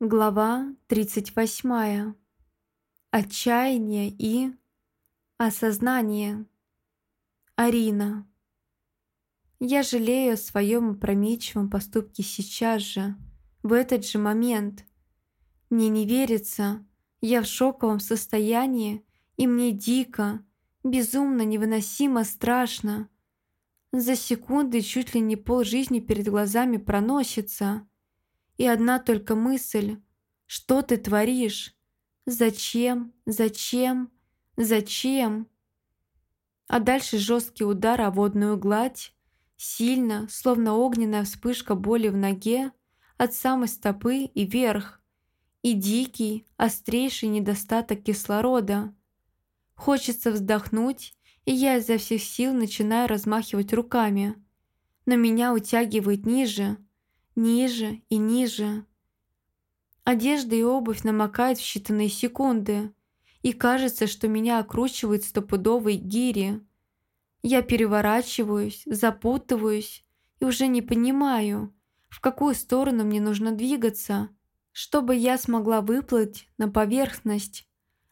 Глава 38. Отчаяние и осознание. Арина. Я жалею о своем опрометчивом поступке сейчас же, в этот же момент. Мне не верится, я в шоковом состоянии, и мне дико, безумно, невыносимо страшно. За секунды чуть ли не пол жизни перед глазами проносится – и одна только мысль «Что ты творишь? Зачем? Зачем? Зачем?» А дальше жесткий удар о водную гладь, сильно, словно огненная вспышка боли в ноге, от самой стопы и вверх, и дикий, острейший недостаток кислорода. Хочется вздохнуть, и я изо всех сил начинаю размахивать руками, но меня утягивает ниже – ниже и ниже. Одежда и обувь намокают в считанные секунды, и кажется, что меня окручивают стопудовые гири. Я переворачиваюсь, запутываюсь и уже не понимаю, в какую сторону мне нужно двигаться, чтобы я смогла выплыть на поверхность.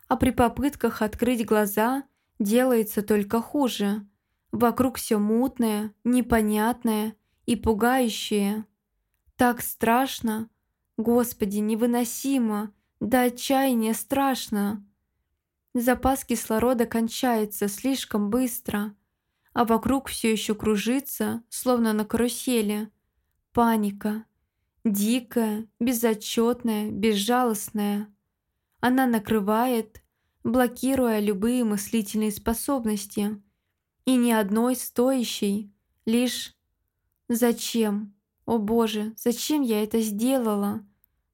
А при попытках открыть глаза делается только хуже. Вокруг все мутное, непонятное и пугающее. Так страшно. Господи, невыносимо. До отчаяния страшно. Запас кислорода кончается слишком быстро, а вокруг все еще кружится, словно на карусели. Паника. Дикая, безотчетная, безжалостная. Она накрывает, блокируя любые мыслительные способности. И ни одной стоящей, лишь «Зачем?» О боже, зачем я это сделала?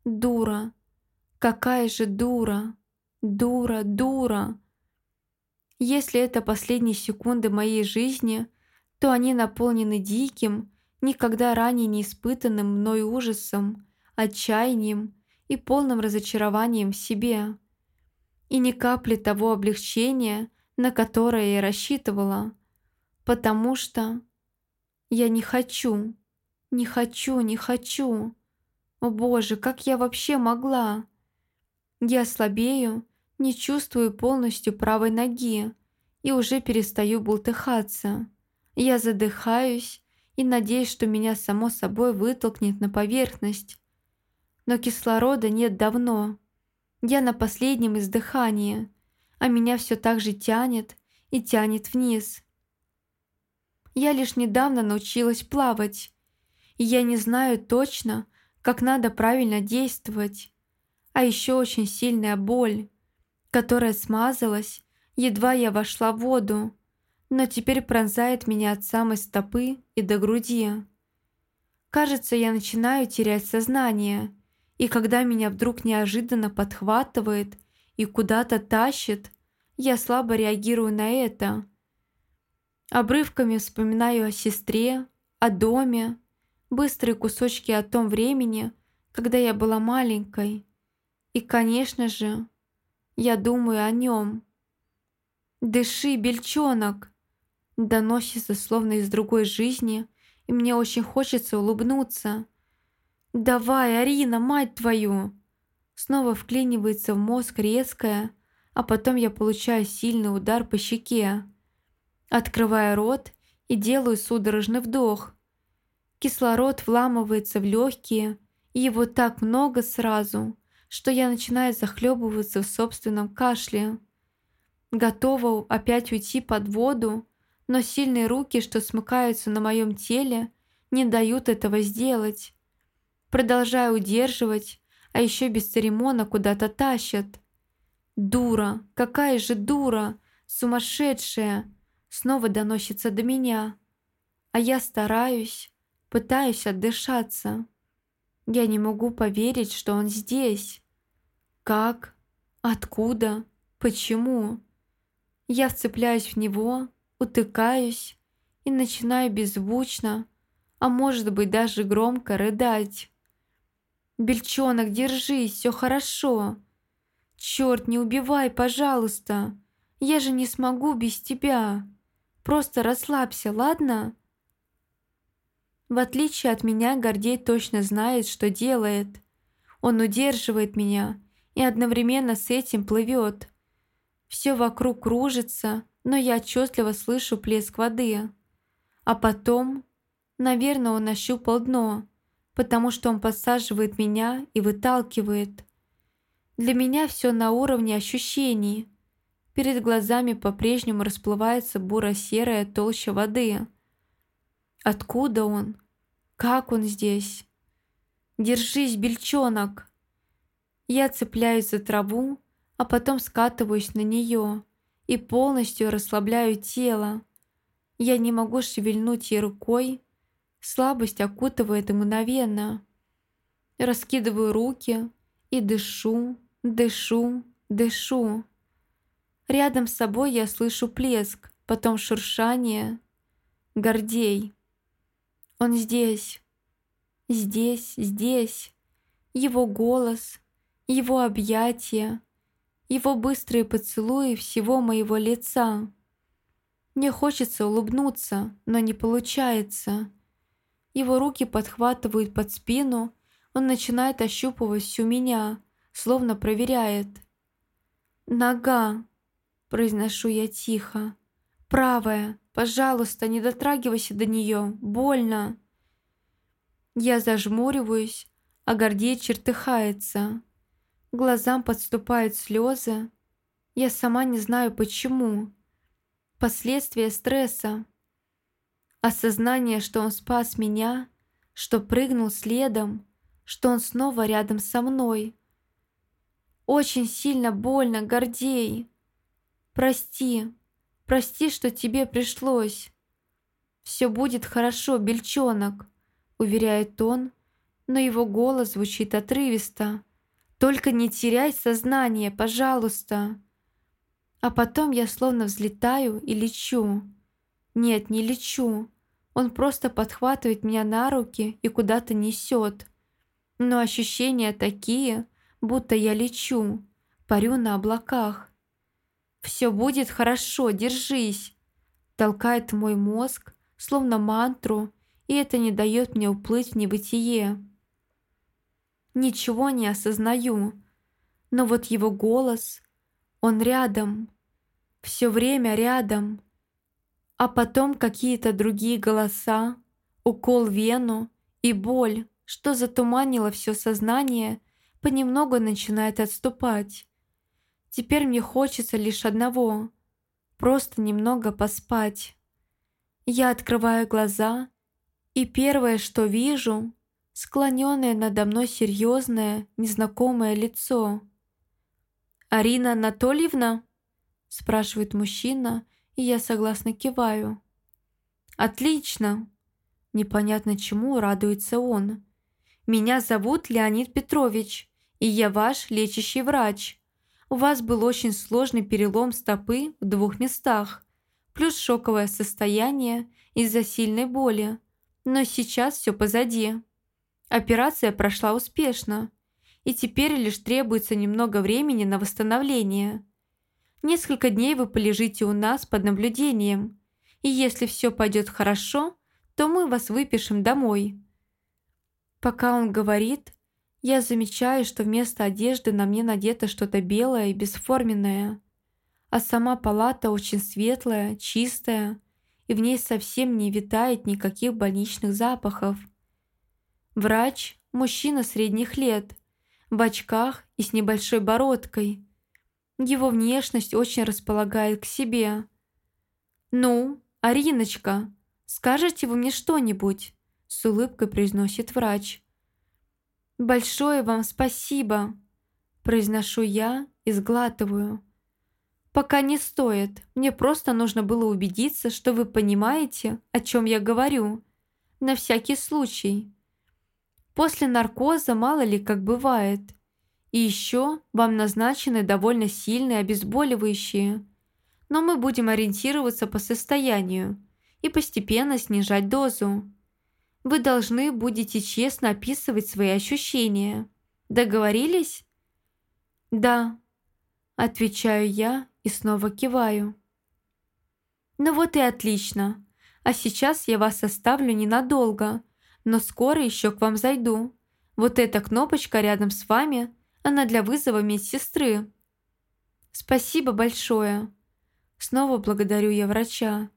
Дура. Какая же дура. Дура, дура. Если это последние секунды моей жизни, то они наполнены диким, никогда ранее не испытанным мной ужасом, отчаянием и полным разочарованием в себе. И ни капли того облегчения, на которое я рассчитывала. Потому что я не хочу. Не хочу, не хочу. О боже, как я вообще могла? Я слабею, не чувствую полностью правой ноги и уже перестаю бултыхаться. Я задыхаюсь и надеюсь, что меня само собой вытолкнет на поверхность. Но кислорода нет давно. Я на последнем издыхании, а меня все так же тянет и тянет вниз. Я лишь недавно научилась плавать, я не знаю точно, как надо правильно действовать. А еще очень сильная боль, которая смазалась, едва я вошла в воду, но теперь пронзает меня от самой стопы и до груди. Кажется, я начинаю терять сознание, и когда меня вдруг неожиданно подхватывает и куда-то тащит, я слабо реагирую на это. Обрывками вспоминаю о сестре, о доме, быстрые кусочки о том времени, когда я была маленькой. И, конечно же, я думаю о нем. «Дыши, бельчонок!» Доносится словно из другой жизни, и мне очень хочется улыбнуться. «Давай, Арина, мать твою!» Снова вклинивается в мозг резкая, а потом я получаю сильный удар по щеке. Открываю рот и делаю судорожный вдох – Кислород вламывается в легкие, и его так много сразу, что я начинаю захлебываться в собственном кашле. Готова опять уйти под воду, но сильные руки, что смыкаются на моем теле, не дают этого сделать. Продолжаю удерживать, а еще без церемона куда-то тащат. «Дура! Какая же дура! Сумасшедшая!» Снова доносится до меня. А я стараюсь, Пытаюсь отдышаться. Я не могу поверить, что он здесь. Как? Откуда? Почему? Я вцепляюсь в него, утыкаюсь и начинаю беззвучно, а может быть даже громко рыдать. «Бельчонок, держись, все хорошо. Черт, не убивай, пожалуйста. Я же не смогу без тебя. Просто расслабься, ладно?» В отличие от меня, Гордей точно знает, что делает. Он удерживает меня и одновременно с этим плывет. Все вокруг кружится, но я отчетливо слышу плеск воды. А потом, наверное, он ощупал дно, потому что он подсаживает меня и выталкивает. Для меня все на уровне ощущений. Перед глазами по-прежнему расплывается буро-серая толща воды. Откуда он? Как он здесь? Держись, бельчонок! Я цепляюсь за траву, а потом скатываюсь на нее и полностью расслабляю тело. Я не могу шевельнуть ей рукой, слабость окутывает мгновенно. Раскидываю руки и дышу, дышу, дышу. Рядом с собой я слышу плеск, потом шуршание. Гордей. Он здесь. Здесь, здесь. Его голос, его объятия, его быстрые поцелуи всего моего лица. Мне хочется улыбнуться, но не получается. Его руки подхватывают под спину, он начинает ощупывать всю меня, словно проверяет. «Нога!» – произношу я тихо. «Правая! Пожалуйста, не дотрагивайся до нее! Больно!» Я зажмуриваюсь, а Гордей чертыхается. Глазам подступают слезы. Я сама не знаю почему. Последствия стресса. Осознание, что он спас меня, что прыгнул следом, что он снова рядом со мной. Очень сильно больно, Гордей. Прости, прости, что тебе пришлось. Все будет хорошо, бельчонок, уверяет он, но его голос звучит отрывисто. Только не теряй сознание, пожалуйста. А потом я словно взлетаю и лечу. Нет, не лечу. Он просто подхватывает меня на руки и куда-то несет. Но ощущения такие, будто я лечу, парю на облаках. «Все будет хорошо, держись!» Толкает мой мозг, словно мантру, и это не дает мне уплыть в небытие. Ничего не осознаю. Но вот его голос, он рядом. Все время рядом. А потом какие-то другие голоса, укол вену и боль, что затуманило все сознание, понемногу начинает отступать. Теперь мне хочется лишь одного – просто немного поспать. Я открываю глаза, и первое, что вижу – склоненное надо мной серьезное, незнакомое лицо. «Арина Анатольевна?» – спрашивает мужчина, и я согласно киваю. «Отлично!» Непонятно чему радуется он. «Меня зовут Леонид Петрович, и я ваш лечащий врач. У вас был очень сложный перелом стопы в двух местах, плюс шоковое состояние из-за сильной боли. Но сейчас все позади». Операция прошла успешно, и теперь лишь требуется немного времени на восстановление. Несколько дней вы полежите у нас под наблюдением, и если все пойдет хорошо, то мы вас выпишем домой. Пока он говорит, я замечаю, что вместо одежды на мне надето что-то белое и бесформенное, а сама палата очень светлая, чистая, и в ней совсем не витает никаких больничных запахов. Врач – мужчина средних лет, в очках и с небольшой бородкой. Его внешность очень располагает к себе. «Ну, Ариночка, скажете вы мне что-нибудь?» – с улыбкой произносит врач. «Большое вам спасибо!» – произношу я и сглатываю. «Пока не стоит. Мне просто нужно было убедиться, что вы понимаете, о чем я говорю. На всякий случай». После наркоза мало ли как бывает. И еще вам назначены довольно сильные обезболивающие. Но мы будем ориентироваться по состоянию и постепенно снижать дозу. Вы должны будете честно описывать свои ощущения. Договорились? Да, отвечаю я и снова киваю. Ну вот и отлично. А сейчас я вас оставлю ненадолго – но скоро еще к вам зайду. Вот эта кнопочка рядом с вами, она для вызова медсестры. Спасибо большое. Снова благодарю я врача.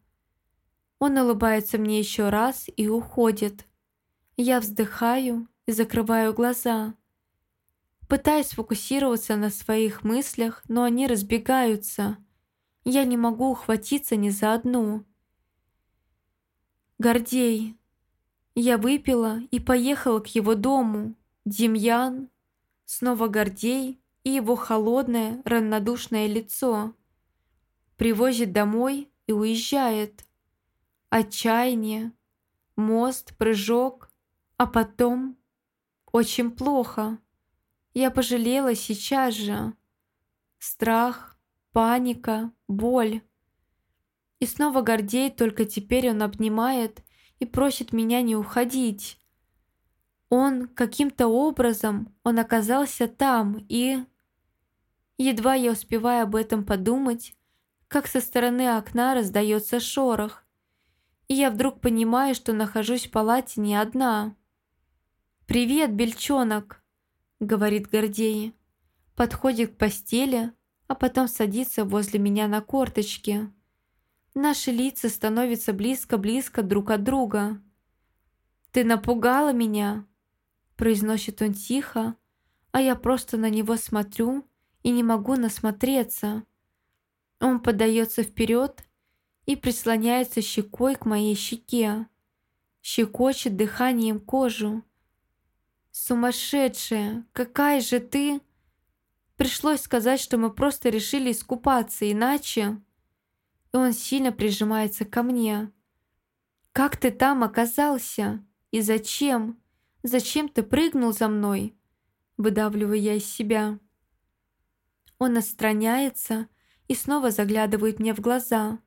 Он улыбается мне еще раз и уходит. Я вздыхаю и закрываю глаза. Пытаюсь сфокусироваться на своих мыслях, но они разбегаются. Я не могу ухватиться ни за одну. Гордей. Я выпила и поехала к его дому. Демьян. Снова Гордей и его холодное, равнодушное лицо. Привозит домой и уезжает. Отчаяние. Мост, прыжок. А потом... Очень плохо. Я пожалела сейчас же. Страх, паника, боль. И снова Гордей, только теперь он обнимает и просит меня не уходить. Он каким-то образом, он оказался там и... Едва я успеваю об этом подумать, как со стороны окна раздается шорох, и я вдруг понимаю, что нахожусь в палате не одна. «Привет, бельчонок!» — говорит Гордей. Подходит к постели, а потом садится возле меня на корточки. Наши лица становятся близко-близко друг от друга. «Ты напугала меня!» — произносит он тихо, а я просто на него смотрю и не могу насмотреться. Он подается вперед и прислоняется щекой к моей щеке, щекочет дыханием кожу, «Сумасшедшая! Какая же ты!» Пришлось сказать, что мы просто решили искупаться, иначе... И он сильно прижимается ко мне. «Как ты там оказался? И зачем? Зачем ты прыгнул за мной?» Выдавливаю я из себя. Он отстраняется и снова заглядывает мне в глаза.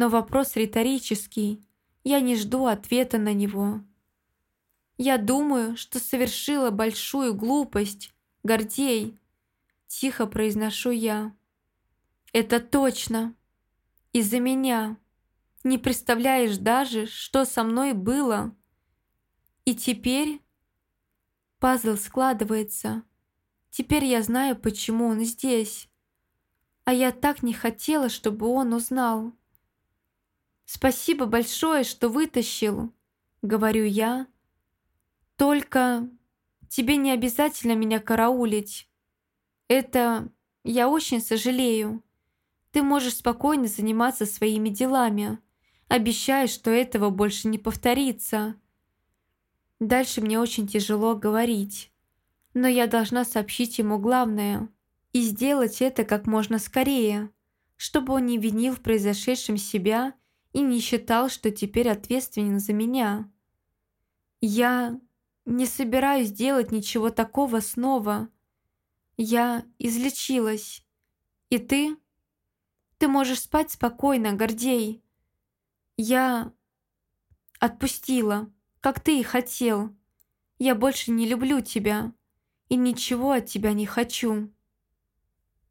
Но вопрос риторический. Я не жду ответа на него. Я думаю, что совершила большую глупость, Гордей. Тихо произношу я. Это точно. Из-за меня. Не представляешь даже, что со мной было. И теперь пазл складывается. Теперь я знаю, почему он здесь. А я так не хотела, чтобы он узнал. Спасибо большое, что вытащил, говорю я, только тебе не обязательно меня караулить. Это... я очень сожалею. Ты можешь спокойно заниматься своими делами. Обещаю, что этого больше не повторится. Дальше мне очень тяжело говорить. Но я должна сообщить ему главное. И сделать это как можно скорее, чтобы он не винил в произошедшем себя и не считал, что теперь ответственен за меня. Я не собираюсь делать ничего такого снова. Я излечилась. И ты? Ты можешь спать спокойно, Гордей. Я отпустила, как ты и хотел. Я больше не люблю тебя и ничего от тебя не хочу.